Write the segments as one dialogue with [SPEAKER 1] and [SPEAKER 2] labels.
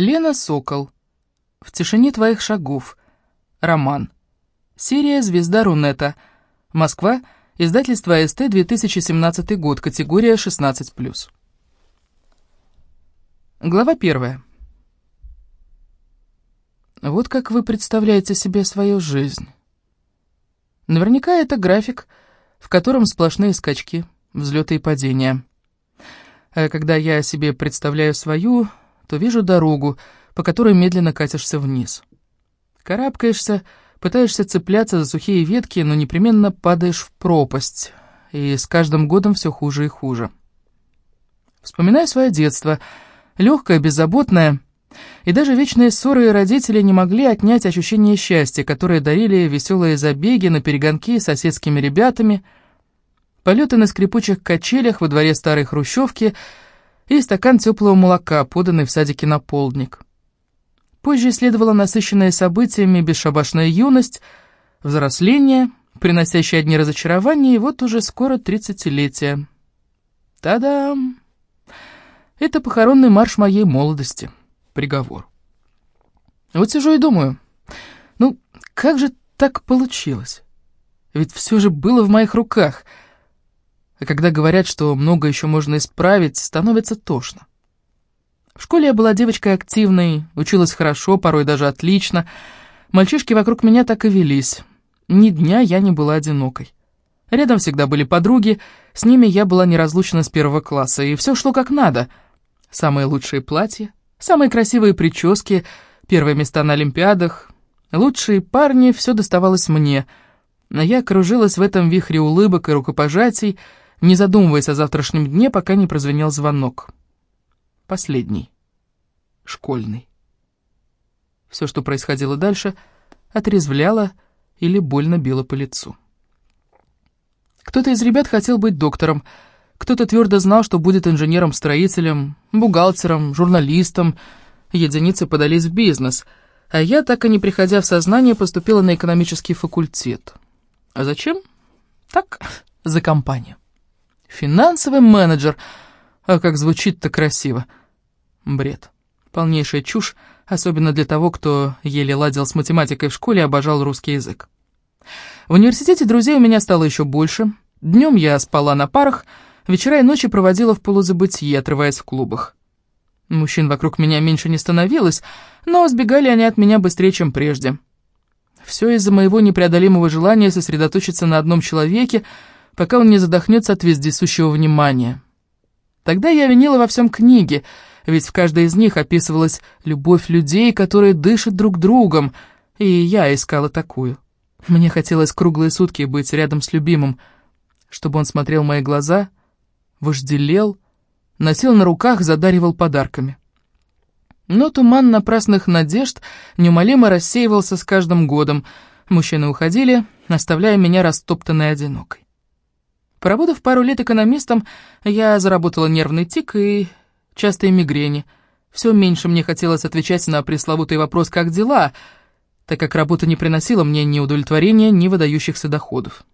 [SPEAKER 1] Лена Сокол. В тишине твоих шагов. Роман. Серия «Звезда Рунета». Москва. Издательство АСТ, 2017 год. Категория 16+. Глава первая. Вот как вы представляете себе свою жизнь. Наверняка это график, в котором сплошные скачки, взлеты и падения. А когда я себе представляю свою, то вижу дорогу, по которой медленно катишься вниз. Карабкаешься, пытаешься цепляться за сухие ветки, но непременно падаешь в пропасть, и с каждым годом все хуже и хуже. Вспоминаю свое детство, легкое, беззаботное, и даже вечные ссоры родители не могли отнять ощущение счастья, которое дарили веселые забеги на перегонки с соседскими ребятами, полеты на скрипучих качелях во дворе старой хрущевки — и стакан теплого молока, поданный в садике на полдник. Позже следовала насыщенная событиями бесшабашная юность, взросление, приносящее одни разочарования, и вот уже скоро тридцатилетие. Та-дам! Это похоронный марш моей молодости. Приговор. Вот сижу и думаю, ну, как же так получилось? Ведь все же было в моих руках — а когда говорят, что много еще можно исправить, становится тошно. В школе я была девочкой активной, училась хорошо, порой даже отлично. Мальчишки вокруг меня так и велись. Ни дня я не была одинокой. Рядом всегда были подруги, с ними я была неразлучна с первого класса, и все шло как надо. Самые лучшие платья, самые красивые прически, первые места на Олимпиадах, лучшие парни, все доставалось мне. Но я кружилась в этом вихре улыбок и рукопожатий, не задумываясь о завтрашнем дне, пока не прозвенел звонок. Последний. Школьный. Все, что происходило дальше, отрезвляло или больно било по лицу. Кто-то из ребят хотел быть доктором, кто-то твердо знал, что будет инженером-строителем, бухгалтером, журналистом, единицы подались в бизнес, а я, так и не приходя в сознание, поступила на экономический факультет. А зачем? Так, за компанию. Финансовый менеджер. А как звучит-то красиво. Бред. Полнейшая чушь, особенно для того, кто еле ладил с математикой в школе и обожал русский язык. В университете друзей у меня стало еще больше. Днем я спала на парах, вечера и ночи проводила в полузабытии, отрываясь в клубах. Мужчин вокруг меня меньше не становилось, но сбегали они от меня быстрее, чем прежде. Все из-за моего непреодолимого желания сосредоточиться на одном человеке, пока он не задохнется от вездесущего внимания. Тогда я винила во всем книги, ведь в каждой из них описывалась любовь людей, которые дышат друг другом, и я искала такую. Мне хотелось круглые сутки быть рядом с любимым, чтобы он смотрел мои глаза, вожделел, носил на руках, задаривал подарками. Но туман напрасных надежд неумолимо рассеивался с каждым годом. Мужчины уходили, оставляя меня растоптанной одинокой. Поработав пару лет экономистом, я заработала нервный тик и частые мигрени. Все меньше мне хотелось отвечать на пресловутый вопрос «как дела?», так как работа не приносила мне ни удовлетворения, ни выдающихся доходов.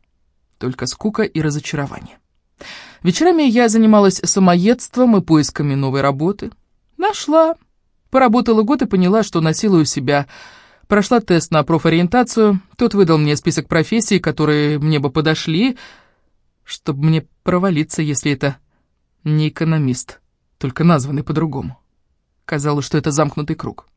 [SPEAKER 1] Только скука и разочарование. Вечерами я занималась самоедством и поисками новой работы. Нашла. Поработала год и поняла, что насилую себя. Прошла тест на профориентацию, тот выдал мне список профессий, которые мне бы подошли, чтобы мне провалиться, если это не экономист, только названный по-другому. Казалось, что это замкнутый круг.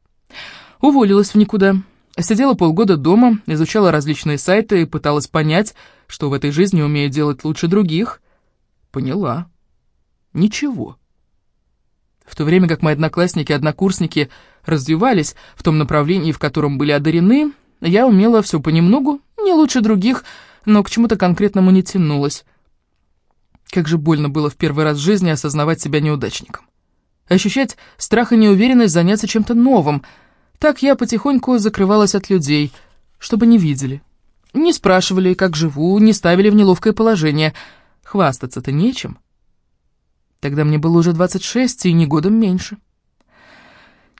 [SPEAKER 1] Уволилась в никуда. Сидела полгода дома, изучала различные сайты и пыталась понять, что в этой жизни умею делать лучше других. Поняла. Ничего. В то время как мои одноклассники и однокурсники развивались в том направлении, в котором были одарены, я умела все понемногу, не лучше других, но к чему-то конкретному не тянулась. Как же больно было в первый раз в жизни осознавать себя неудачником. Ощущать страх и неуверенность заняться чем-то новым. Так я потихоньку закрывалась от людей, чтобы не видели. Не спрашивали, как живу, не ставили в неловкое положение. Хвастаться-то нечем. Тогда мне было уже 26 и не годом меньше.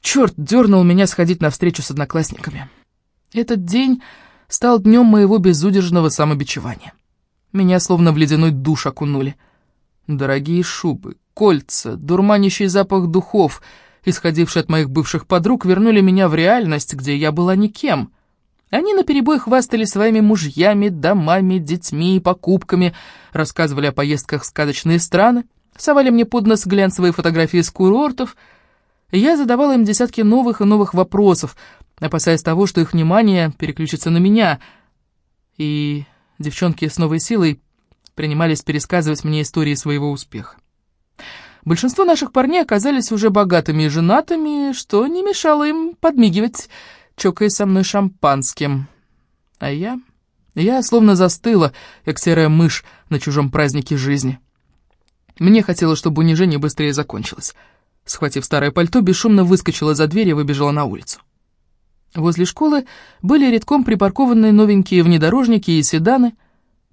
[SPEAKER 1] Черт дернул меня сходить на встречу с одноклассниками. Этот день стал днем моего безудержного самобичевания. Меня словно в ледяной душ окунули. Дорогие шубы, кольца, дурманящий запах духов, исходившие от моих бывших подруг, вернули меня в реальность, где я была никем. Они наперебой хвастали своими мужьями, домами, детьми и покупками, рассказывали о поездках в сказочные страны, совали мне под нос глянцевые фотографии с курортов. Я задавала им десятки новых и новых вопросов, опасаясь того, что их внимание переключится на меня. И девчонки с новой силой принимались пересказывать мне истории своего успеха. Большинство наших парней оказались уже богатыми и женатыми, что не мешало им подмигивать, чокаясь со мной шампанским. А я... Я словно застыла, как серая мышь на чужом празднике жизни. Мне хотелось, чтобы унижение быстрее закончилось. Схватив старое пальто, бесшумно выскочила за дверь и выбежала на улицу. Возле школы были редком припаркованные новенькие внедорожники и седаны.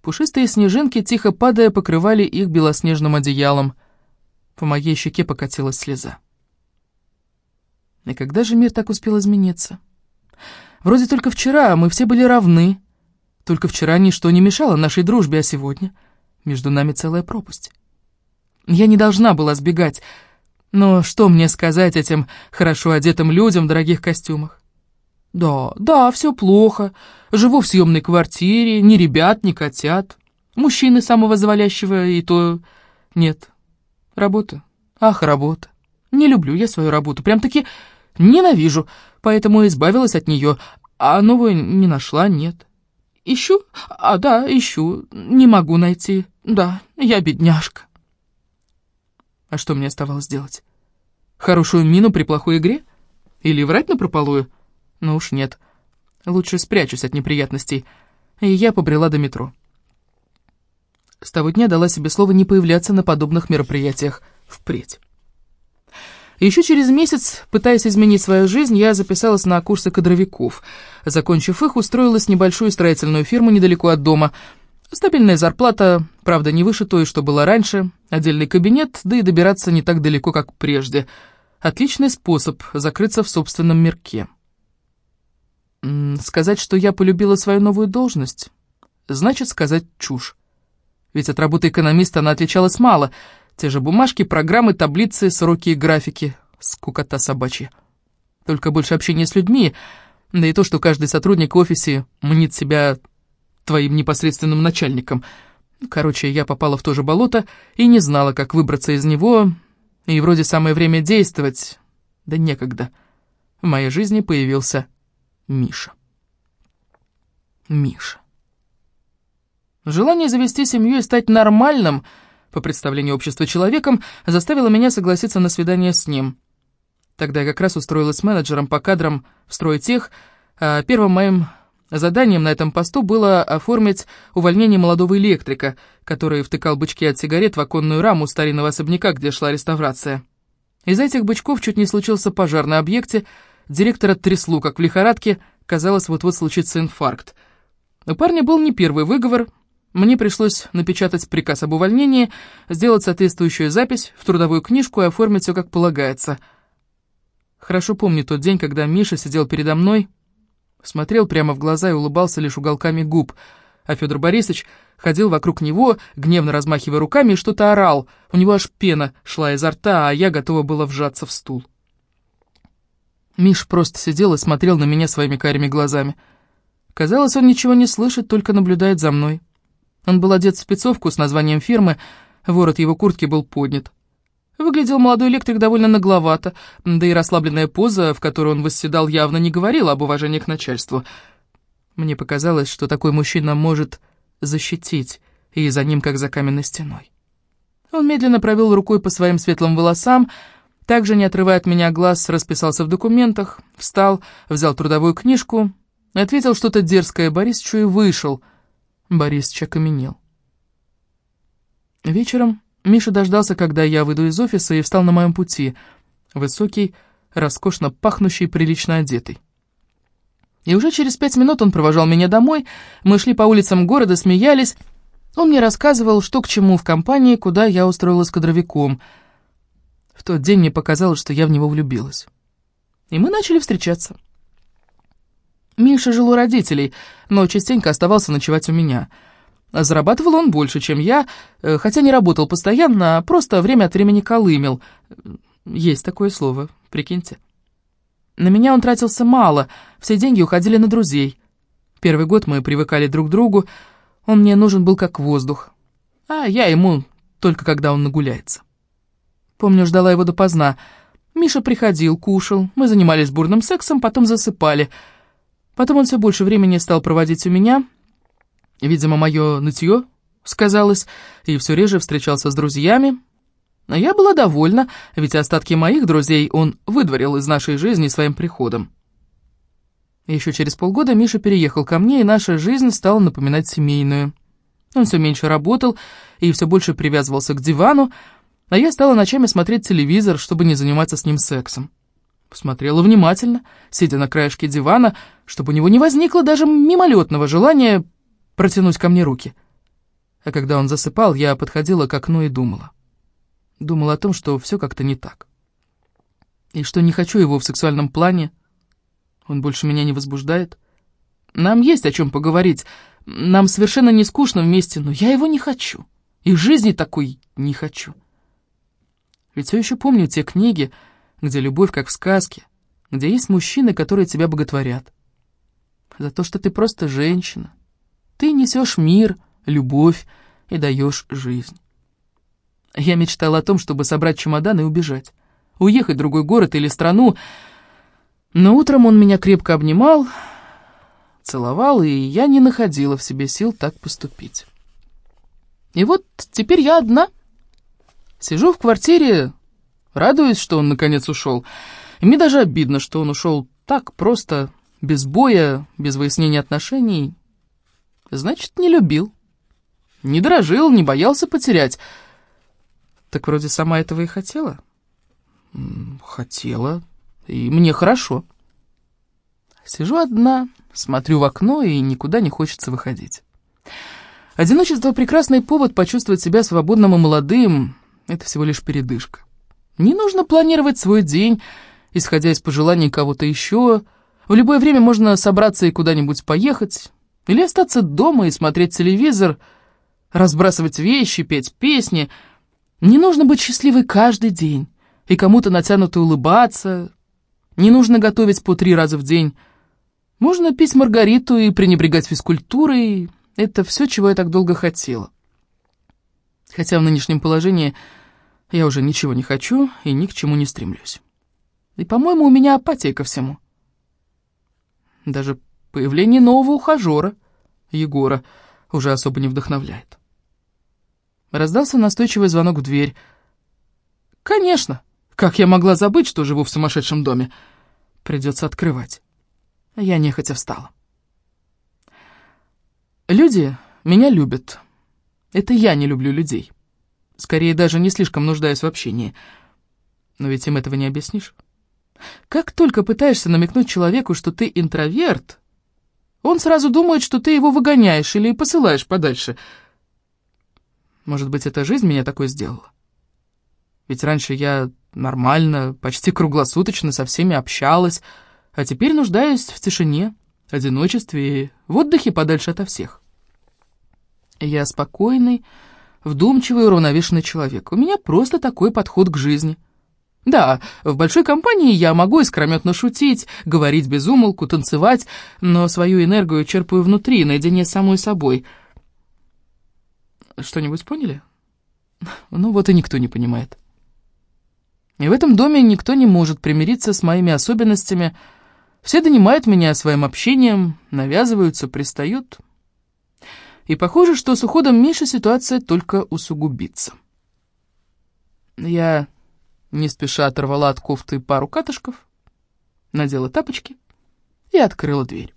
[SPEAKER 1] Пушистые снежинки, тихо падая, покрывали их белоснежным одеялом. По моей щеке покатилась слеза. И когда же мир так успел измениться? Вроде только вчера мы все были равны. Только вчера ничто не мешало нашей дружбе, а сегодня между нами целая пропасть. Я не должна была сбегать, но что мне сказать этим хорошо одетым людям в дорогих костюмах? Да, да, все плохо. Живу в съемной квартире, ни ребят, ни котят. Мужчины самого завалящего и то... Нет. Работа. Ах, работа. Не люблю я свою работу. Прям-таки ненавижу, поэтому избавилась от нее, а новую не нашла, нет. Ищу? А, да, ищу. Не могу найти. Да, я бедняжка. А что мне оставалось делать? Хорошую мину при плохой игре? Или врать напропалую? Ну уж нет. Лучше спрячусь от неприятностей. И я побрела до метро. С того дня дала себе слово не появляться на подобных мероприятиях впредь. Еще через месяц, пытаясь изменить свою жизнь, я записалась на курсы кадровиков. Закончив их, устроилась в небольшую строительную фирму недалеко от дома. Стабильная зарплата, правда, не выше той, что было раньше, отдельный кабинет, да и добираться не так далеко, как прежде. Отличный способ закрыться в собственном мирке. Сказать, что я полюбила свою новую должность, значит сказать чушь. Ведь от работы экономиста она отличалась мало. Те же бумажки, программы, таблицы, сроки и графики. Скукота собачья. Только больше общения с людьми, да и то, что каждый сотрудник в офисе мнит себя твоим непосредственным начальником. Короче, я попала в то же болото и не знала, как выбраться из него, и вроде самое время действовать, да некогда. В моей жизни появился Миша. Миша. Желание завести семью и стать нормальным, по представлению общества человеком, заставило меня согласиться на свидание с ним. Тогда я как раз устроилась менеджером по кадрам в стройтех, а первым моим заданием на этом посту было оформить увольнение молодого электрика, который втыкал бычки от сигарет в оконную раму старинного особняка, где шла реставрация. Из этих бычков чуть не случился пожар на объекте, Директора трясло, как в лихорадке, казалось, вот-вот случится инфаркт. У парня был не первый выговор. Мне пришлось напечатать приказ об увольнении, сделать соответствующую запись в трудовую книжку и оформить все как полагается. Хорошо помню тот день, когда Миша сидел передо мной, смотрел прямо в глаза и улыбался лишь уголками губ, а Федор Борисович ходил вокруг него, гневно размахивая руками, и что-то орал. У него аж пена шла изо рта, а я готова была вжаться в стул. Миш просто сидел и смотрел на меня своими карими глазами. Казалось, он ничего не слышит, только наблюдает за мной. Он был одет в спецовку с названием фирмы, ворот его куртки был поднят. Выглядел молодой электрик довольно нагловато, да и расслабленная поза, в которой он восседал, явно не говорила об уважении к начальству. Мне показалось, что такой мужчина может защитить, и за ним, как за каменной стеной. Он медленно провел рукой по своим светлым волосам, также, не отрывая от меня глаз, расписался в документах, встал, взял трудовую книжку, ответил что-то дерзкое Борисычу и вышел. Борисыч окаменел. Вечером Миша дождался, когда я выйду из офиса, и встал на моем пути. Высокий, роскошно пахнущий, прилично одетый. И уже через пять минут он провожал меня домой, мы шли по улицам города, смеялись. Он мне рассказывал, что к чему в компании, куда я устроилась кадровиком — в тот день мне показалось, что я в него влюбилась. И мы начали встречаться. Миша жил у родителей, но частенько оставался ночевать у меня. Зарабатывал он больше, чем я, э, хотя не работал постоянно, а просто время от времени колымел. Есть такое слово, прикиньте. На меня он тратился мало, все деньги уходили на друзей. Первый год мы привыкали друг к другу, он мне нужен был как воздух, а я ему только когда он нагуляется. Помню, ждала его допоздна. Миша приходил, кушал, мы занимались бурным сексом, потом засыпали. Потом он все больше времени стал проводить у меня. Видимо, мое нытье сказалось, и все реже встречался с друзьями. А я была довольна, ведь остатки моих друзей он выдворил из нашей жизни своим приходом. Еще через полгода Миша переехал ко мне, и наша жизнь стала напоминать семейную. Он все меньше работал и все больше привязывался к дивану, а я стала ночами смотреть телевизор, чтобы не заниматься с ним сексом. Посмотрела внимательно, сидя на краешке дивана, чтобы у него не возникло даже мимолетного желания протянуть ко мне руки. А когда он засыпал, я подходила к окну и думала. Думала о том, что все как-то не так. И что не хочу его в сексуальном плане. Он больше меня не возбуждает. Нам есть о чем поговорить. Нам совершенно не скучно вместе, но я его не хочу. И жизни такой не хочу. Ведь все еще помню те книги, где любовь как в сказке, где есть мужчины, которые тебя боготворят. За то, что ты просто женщина. Ты несешь мир, любовь и даешь жизнь. Я мечтала о том, чтобы собрать чемодан и убежать. Уехать в другой город или страну. Но утром он меня крепко обнимал, целовал, и я не находила в себе сил так поступить. И вот теперь я одна. Сижу в квартире, радуюсь, что он наконец ушел. И мне даже обидно, что он ушел так просто, без боя, без выяснения отношений. Значит, не любил. Не дорожил, не боялся потерять. Так вроде сама этого и хотела. Хотела. И мне хорошо. Сижу одна, смотрю в окно, и никуда не хочется выходить. Одиночество — прекрасный повод почувствовать себя свободным и молодым. Это всего лишь передышка. Не нужно планировать свой день, исходя из пожеланий кого-то еще. В любое время можно собраться и куда-нибудь поехать. Или остаться дома и смотреть телевизор, разбрасывать вещи, петь песни — не нужно быть счастливой каждый день и кому-то натянуто улыбаться. Не нужно готовить по три раза в день. Можно пить маргариту и пренебрегать физкультурой. Это все, чего я так долго хотела. Хотя в нынешнем положении я уже ничего не хочу и ни к чему не стремлюсь. И, по-моему, у меня апатия ко всему. Даже появление нового ухажера, Егора, уже особо не вдохновляет. Раздался настойчивый звонок в дверь. «Конечно! Как я могла забыть, что живу в сумасшедшем доме? Придется открывать». Я нехотя встала. Люди меня любят. Это я не люблю людей. Скорее, даже не слишком нуждаюсь в общении. Но ведь им этого не объяснишь. Как только пытаешься намекнуть человеку, что ты интроверт, он сразу думает, что ты его выгоняешь или посылаешь подальше — может быть, эта жизнь меня такой сделала? Ведь раньше я нормально, почти круглосуточно со всеми общалась, а теперь нуждаюсь в тишине, одиночестве и в отдыхе подальше ото всех. Я спокойный, вдумчивый, уравновешенный человек. У меня просто такой подход к жизни. Да, в большой компании я могу искрометно шутить, говорить без умолку, танцевать, но свою энергию черпаю внутри, наедине с самой собой — что-нибудь поняли? Ну вот и никто не понимает. И в этом доме никто не может примириться с моими особенностями. Все донимают меня своим общением, навязываются, пристают. И похоже, что с уходом Миши ситуация только усугубится. Я не спеша оторвала от кофты пару катышков, надела тапочки и открыла дверь.